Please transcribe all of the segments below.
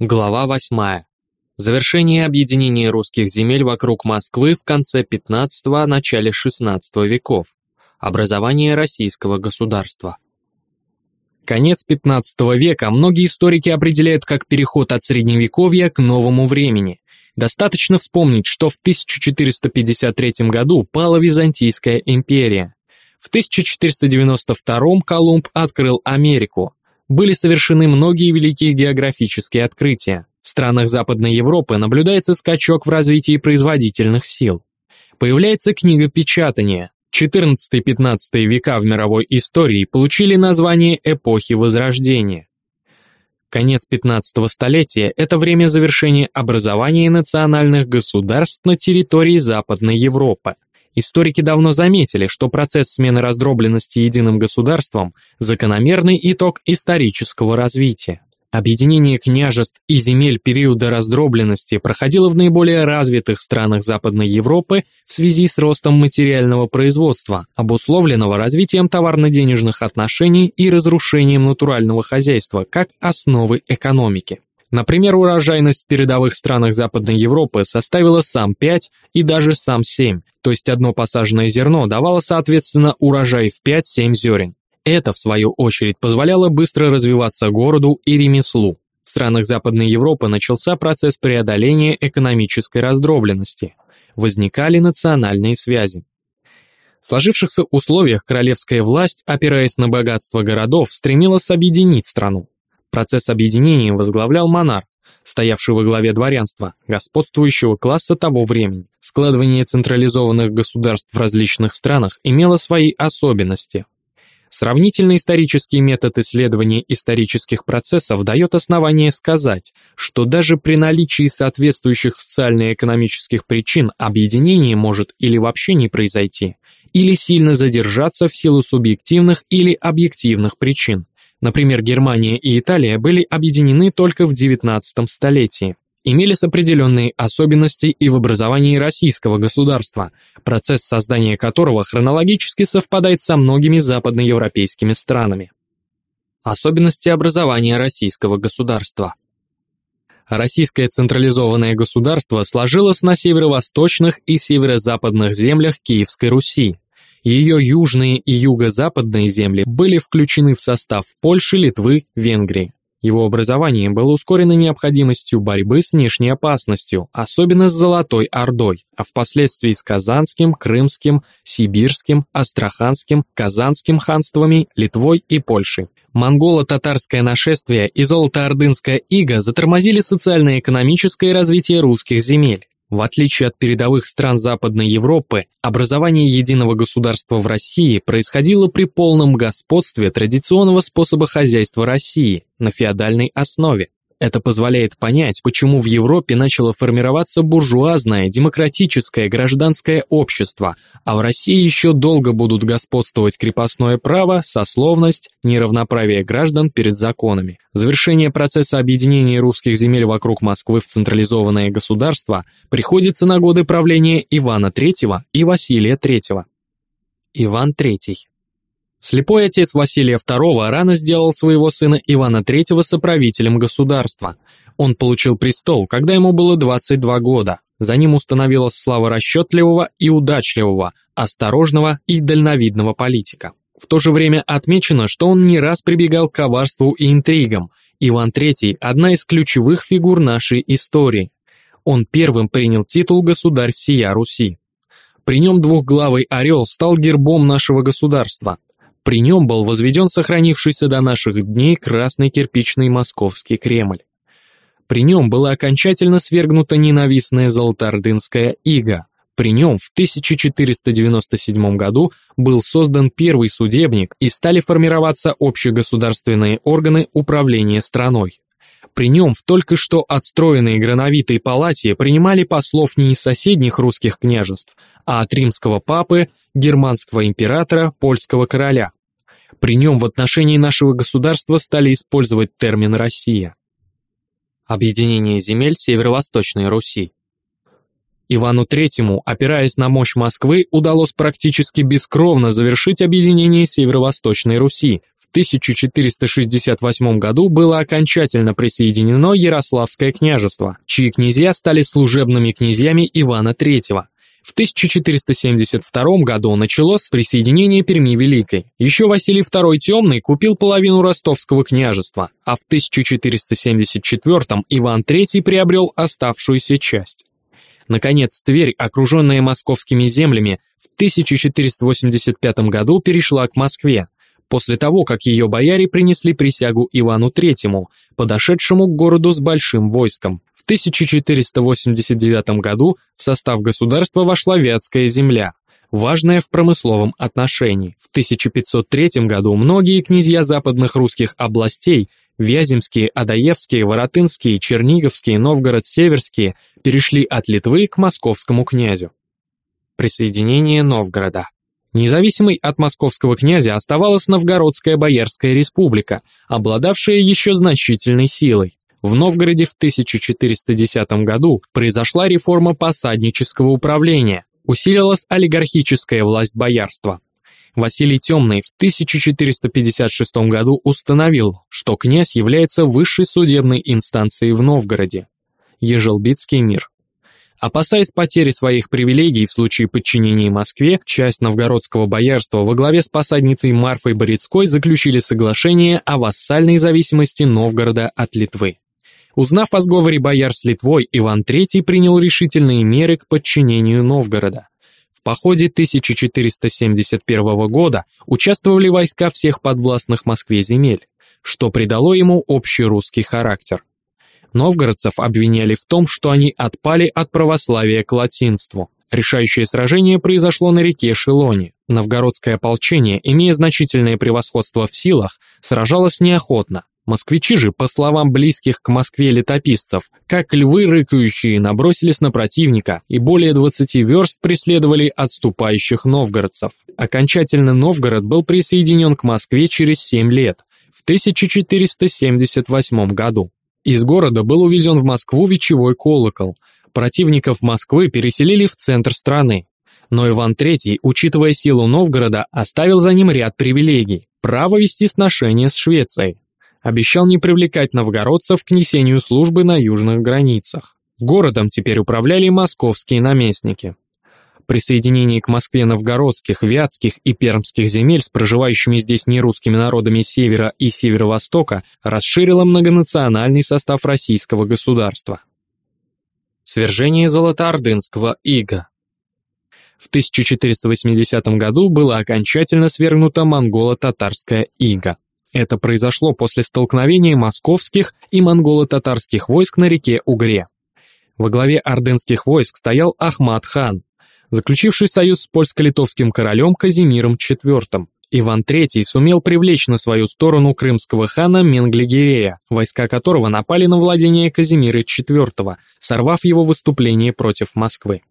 Глава 8. Завершение объединения русских земель вокруг Москвы в конце XV – начале XVI веков. Образование российского государства. Конец XV века многие историки определяют как переход от Средневековья к новому времени. Достаточно вспомнить, что в 1453 году пала Византийская империя. В 1492 Колумб открыл Америку. Были совершены многие великие географические открытия. В странах Западной Европы наблюдается скачок в развитии производительных сил. Появляется книгопечатание. 14-15 века в мировой истории получили название эпохи Возрождения. Конец 15 столетия – это время завершения образования национальных государств на территории Западной Европы. Историки давно заметили, что процесс смены раздробленности единым государством – закономерный итог исторического развития. Объединение княжеств и земель периода раздробленности проходило в наиболее развитых странах Западной Европы в связи с ростом материального производства, обусловленного развитием товарно-денежных отношений и разрушением натурального хозяйства как основы экономики. Например, урожайность в передовых странах Западной Европы составила сам 5 и даже сам 7, то есть одно посаженное зерно давало соответственно урожай в 5-7 зерен. Это, в свою очередь, позволяло быстро развиваться городу и ремеслу. В странах Западной Европы начался процесс преодоления экономической раздробленности. Возникали национальные связи. В сложившихся условиях королевская власть, опираясь на богатство городов, стремилась объединить страну. Процесс объединения возглавлял монарх, стоявший во главе дворянства, господствующего класса того времени. Складывание централизованных государств в различных странах имело свои особенности. Сравнительный исторический метод исследования исторических процессов дает основание сказать, что даже при наличии соответствующих социально-экономических причин объединение может или вообще не произойти, или сильно задержаться в силу субъективных или объективных причин. Например, Германия и Италия были объединены только в XIX столетии имелись определенные особенности и в образовании российского государства, процесс создания которого хронологически совпадает со многими западноевропейскими странами. Особенности образования российского государства. Российское централизованное государство сложилось на северо-восточных и северо-западных землях Киевской Руси. Ее южные и юго-западные земли были включены в состав Польши, Литвы, Венгрии. Его образование было ускорено необходимостью борьбы с внешней опасностью, особенно с Золотой Ордой, а впоследствии с Казанским, Крымским, Сибирским, Астраханским, Казанским ханствами, Литвой и Польшей. Монголо-татарское нашествие и золотоордынская ига затормозили социально-экономическое развитие русских земель. В отличие от передовых стран Западной Европы, образование единого государства в России происходило при полном господстве традиционного способа хозяйства России на феодальной основе. Это позволяет понять, почему в Европе начало формироваться буржуазное, демократическое, гражданское общество, а в России еще долго будут господствовать крепостное право, сословность, неравноправие граждан перед законами. Завершение процесса объединения русских земель вокруг Москвы в централизованное государство приходится на годы правления Ивана III и Василия III. Иван III Слепой отец Василия II рано сделал своего сына Ивана III соправителем государства. Он получил престол, когда ему было 22 года. За ним установилась слава расчетливого и удачливого, осторожного и дальновидного политика. В то же время отмечено, что он не раз прибегал к коварству и интригам. Иван III – одна из ключевых фигур нашей истории. Он первым принял титул «Государь всея Руси». При нем двухглавый орел стал гербом нашего государства. При нем был возведен сохранившийся до наших дней красный кирпичный московский Кремль. При нем была окончательно свергнута ненавистная золотоордынская ига. При нем в 1497 году был создан первый судебник и стали формироваться общегосударственные органы управления страной. При нем в только что отстроенной грановитой палате принимали послов не из соседних русских княжеств, а от римского папы, германского императора, польского короля. При нем в отношении нашего государства стали использовать термин «Россия». Объединение земель Северо-Восточной Руси. Ивану Третьему, опираясь на мощь Москвы, удалось практически бескровно завершить объединение Северо-Восточной Руси в 1468 году было окончательно присоединено Ярославское княжество, чьи князья стали служебными князьями Ивана III. В 1472 году началось присоединение Перми Великой. Еще Василий II Темный купил половину ростовского княжества, а в 1474 Иван III приобрел оставшуюся часть. Наконец, Тверь, окруженная московскими землями, в 1485 году перешла к Москве, после того, как ее бояре принесли присягу Ивану III, подошедшему к городу с большим войском. В 1489 году в состав государства вошла Вятская земля, важная в промысловом отношении. В 1503 году многие князья западных русских областей Вяземские, Адаевские, Воротынские, Черниговские, Новгород-Северские перешли от Литвы к московскому князю. Присоединение Новгорода. Независимой от московского князя оставалась Новгородская Боярская республика, обладавшая еще значительной силой. В Новгороде в 1410 году произошла реформа посаднического управления, усилилась олигархическая власть боярства. Василий Темный в 1456 году установил, что князь является высшей судебной инстанцией в Новгороде. Ежелбитский мир. Опасаясь потери своих привилегий в случае подчинения Москве, часть новгородского боярства во главе с посадницей Марфой Борецкой заключили соглашение о вассальной зависимости Новгорода от Литвы. Узнав о сговоре бояр с Литвой, Иван III принял решительные меры к подчинению Новгорода. В походе 1471 года участвовали войска всех подвластных Москве земель, что придало ему общий русский характер. Новгородцев обвиняли в том, что они отпали от православия к латинству. Решающее сражение произошло на реке Шелоне. Новгородское ополчение, имея значительное превосходство в силах, сражалось неохотно. Москвичи же, по словам близких к Москве летописцев, как львы рыкающие, набросились на противника и более 20 верст преследовали отступающих новгородцев. Окончательно Новгород был присоединен к Москве через 7 лет, в 1478 году. Из города был увезен в Москву вечевой колокол. Противников Москвы переселили в центр страны. Но Иван III, учитывая силу Новгорода, оставил за ним ряд привилегий. Право вести сношения с Швецией. Обещал не привлекать новгородцев к несению службы на южных границах. Городом теперь управляли московские наместники присоединении к Москве новгородских, вятских и пермских земель с проживающими здесь нерусскими народами севера и северо-востока расширило многонациональный состав российского государства. Свержение Золотоордынского ига В 1480 году было окончательно свергнуто монголо-татарское ига. Это произошло после столкновения московских и монголо-татарских войск на реке Угре. Во главе ордынских войск стоял Ахмад хан, заключивший союз с польско-литовским королем Казимиром IV. Иван III сумел привлечь на свою сторону крымского хана Менглигерея, войска которого напали на владение Казимира IV, сорвав его выступление против Москвы.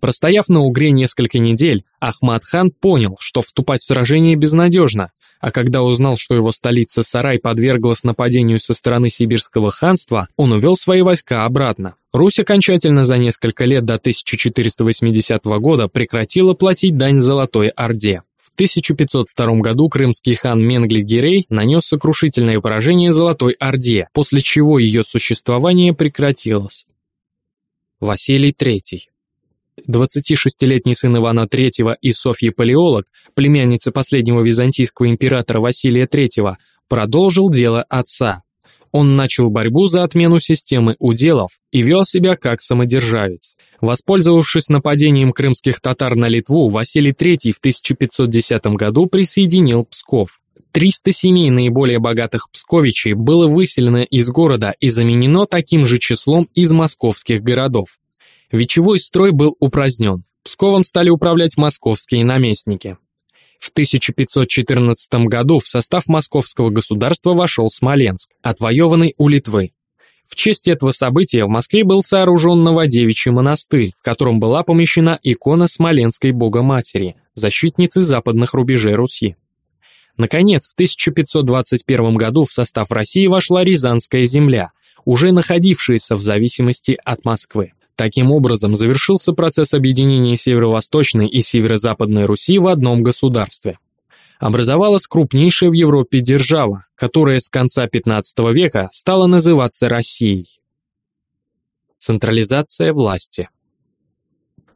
Простояв на Угре несколько недель, Ахмад хан понял, что вступать в сражение безнадежно, а когда узнал, что его столица Сарай подверглась нападению со стороны сибирского ханства, он увел свои войска обратно. Русь окончательно за несколько лет до 1480 года прекратила платить дань Золотой Орде. В 1502 году крымский хан Менгли-Гирей нанес сокрушительное поражение Золотой Орде, после чего ее существование прекратилось. Василий III 26-летний сын Ивана III и Софьи Палеолог, племянница последнего византийского императора Василия III, продолжил дело отца. Он начал борьбу за отмену системы уделов и вел себя как самодержавец. Воспользовавшись нападением крымских татар на Литву, Василий III в 1510 году присоединил Псков. 300 семей наиболее богатых псковичей было выселено из города и заменено таким же числом из московских городов. Вечевой строй был упразднен. Псковом стали управлять московские наместники. В 1514 году в состав московского государства вошел Смоленск, отвоеванный у Литвы. В честь этого события в Москве был сооружен Новодевичий монастырь, в котором была помещена икона Смоленской Богоматери, защитницы западных рубежей Руси. Наконец, в 1521 году в состав России вошла Рязанская земля, уже находившаяся в зависимости от Москвы. Таким образом, завершился процесс объединения Северо-Восточной и Северо-Западной Руси в одном государстве. образовалась крупнейшая в Европе держава, которая с конца XV века стала называться Россией. Централизация власти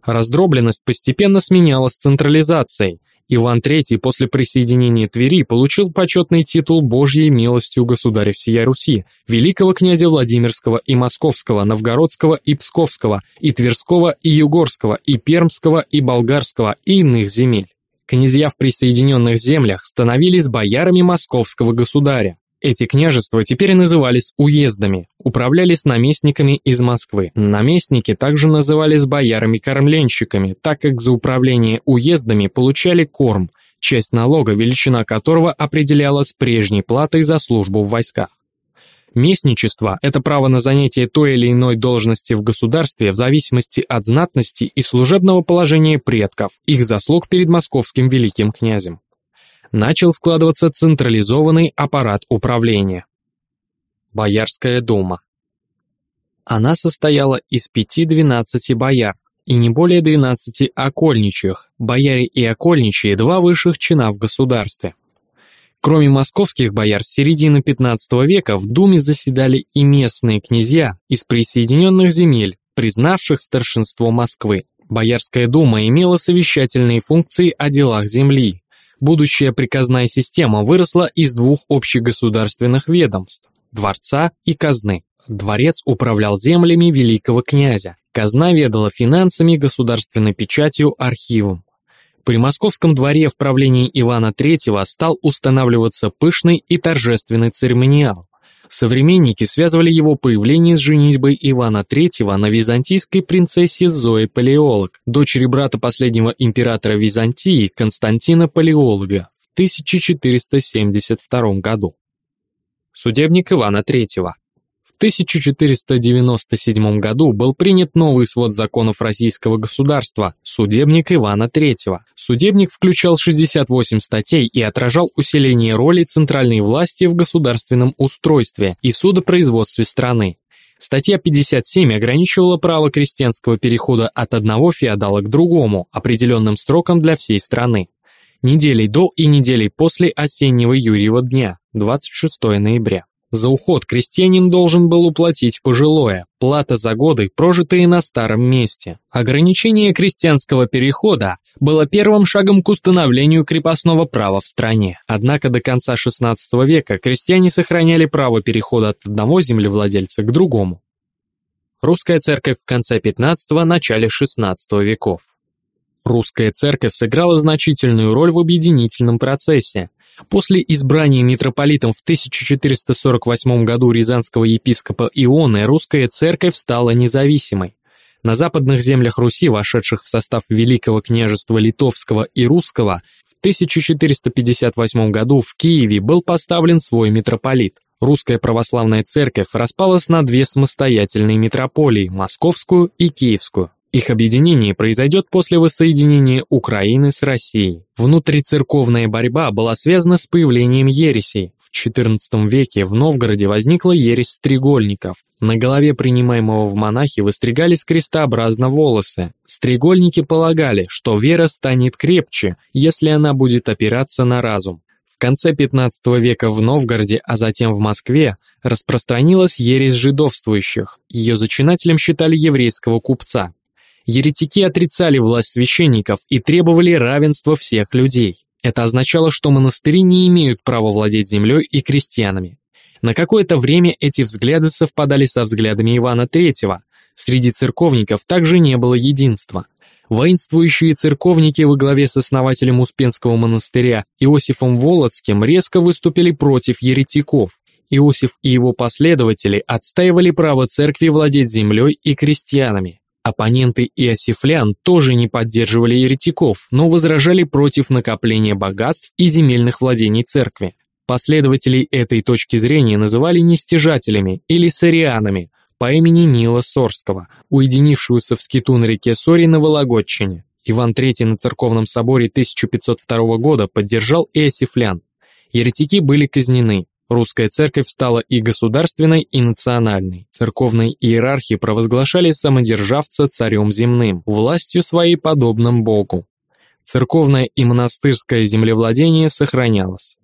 Раздробленность постепенно сменялась централизацией. Иван III после присоединения Твери получил почетный титул Божьей милостью государя всея Руси, великого князя Владимирского и Московского, Новгородского и Псковского, и Тверского и Югорского, и Пермского и Болгарского и иных земель. Князья в присоединенных землях становились боярами московского государя. Эти княжества теперь назывались уездами, управлялись наместниками из Москвы. Наместники также назывались боярами-кормленщиками, так как за управление уездами получали корм, часть налога, величина которого определялась прежней платой за службу в войсках. Местничество – это право на занятие той или иной должности в государстве в зависимости от знатности и служебного положения предков, их заслуг перед московским великим князем начал складываться централизованный аппарат управления. Боярская дума. Она состояла из 5-12 бояр и не более 12 окольничьих, бояре и окольничьи – два высших чина в государстве. Кроме московских бояр, с середины 15 века в Думе заседали и местные князья из присоединенных земель, признавших старшинство Москвы. Боярская дума имела совещательные функции о делах земли, будущая приказная система выросла из двух общегосударственных ведомств – дворца и казны. Дворец управлял землями великого князя, казна ведала финансами, государственной печатью, архивом. При московском дворе в правлении Ивана III стал устанавливаться пышный и торжественный церемониал. Современники связывали его появление с женитьбой Ивана III на византийской принцессе Зои Палеолог, дочери брата последнего императора Византии Константина Палеолога в 1472 году. Судебник Ивана III 1497 году был принят новый свод законов российского государства – Судебник Ивана III. Судебник включал 68 статей и отражал усиление роли центральной власти в государственном устройстве и судопроизводстве страны. Статья 57 ограничивала право крестьянского перехода от одного феодала к другому, определенным сроком для всей страны. Неделей до и неделей после осеннего Юрьева дня, 26 ноября. За уход крестьянин должен был уплатить пожилое, плата за годы, прожитые на старом месте. Ограничение крестьянского перехода было первым шагом к установлению крепостного права в стране. Однако до конца XVI века крестьяне сохраняли право перехода от одного землевладельца к другому. Русская церковь в конце XV – начале XVI веков. Русская церковь сыграла значительную роль в объединительном процессе. После избрания митрополитом в 1448 году рязанского епископа Ионы русская церковь стала независимой. На западных землях Руси, вошедших в состав Великого княжества Литовского и Русского, в 1458 году в Киеве был поставлен свой митрополит. Русская православная церковь распалась на две самостоятельные митрополии – Московскую и Киевскую. Их объединение произойдет после воссоединения Украины с Россией. Внутрицерковная борьба была связана с появлением ересей. В XIV веке в Новгороде возникла ересь стрегольников. На голове принимаемого в монахи выстригались крестообразно волосы. Стрегольники полагали, что вера станет крепче, если она будет опираться на разум. В конце XV века в Новгороде, а затем в Москве, распространилась ересь жидовствующих. Ее зачинателем считали еврейского купца. Еретики отрицали власть священников и требовали равенства всех людей. Это означало, что монастыри не имеют права владеть землей и крестьянами. На какое-то время эти взгляды совпадали со взглядами Ивана III. Среди церковников также не было единства. Воинствующие церковники во главе с основателем Успенского монастыря Иосифом Володским резко выступили против еретиков. Иосиф и его последователи отстаивали право церкви владеть землей и крестьянами. Оппоненты иосифлян тоже не поддерживали еретиков, но возражали против накопления богатств и земельных владений церкви. Последователей этой точки зрения называли нестяжателями или сарианами по имени Нила Сорского, уединившегося в скиту на реке Сори на Вологодчине. Иван III на церковном соборе 1502 года поддержал иосифлян. Еретики были казнены, Русская церковь стала и государственной, и национальной. Церковные иерархи провозглашали самодержавца царем земным, властью своей подобным Богу. Церковное и монастырское землевладение сохранялось.